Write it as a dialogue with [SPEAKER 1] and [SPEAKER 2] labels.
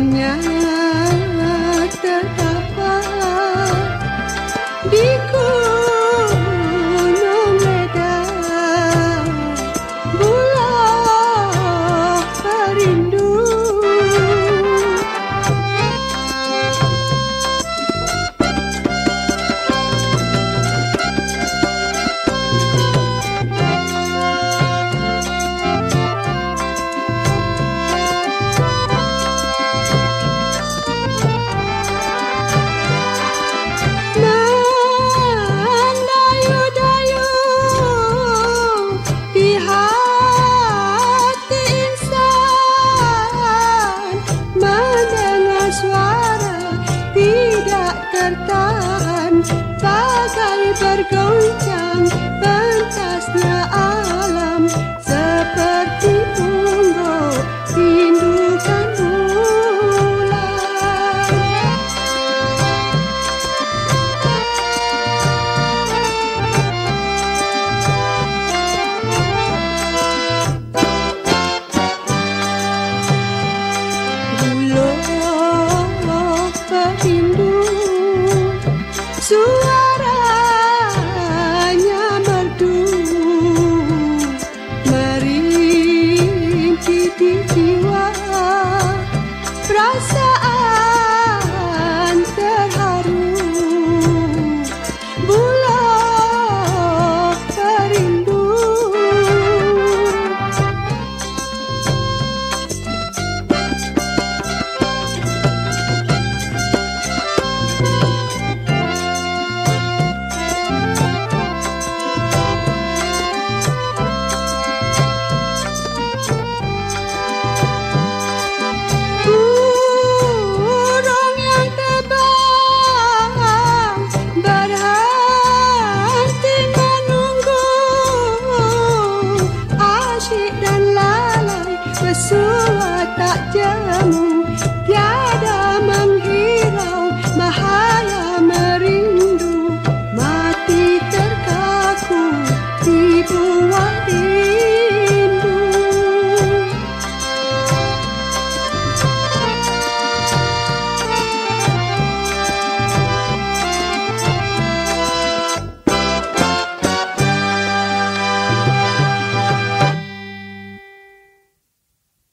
[SPEAKER 1] mañana. Gorgon 滴滴。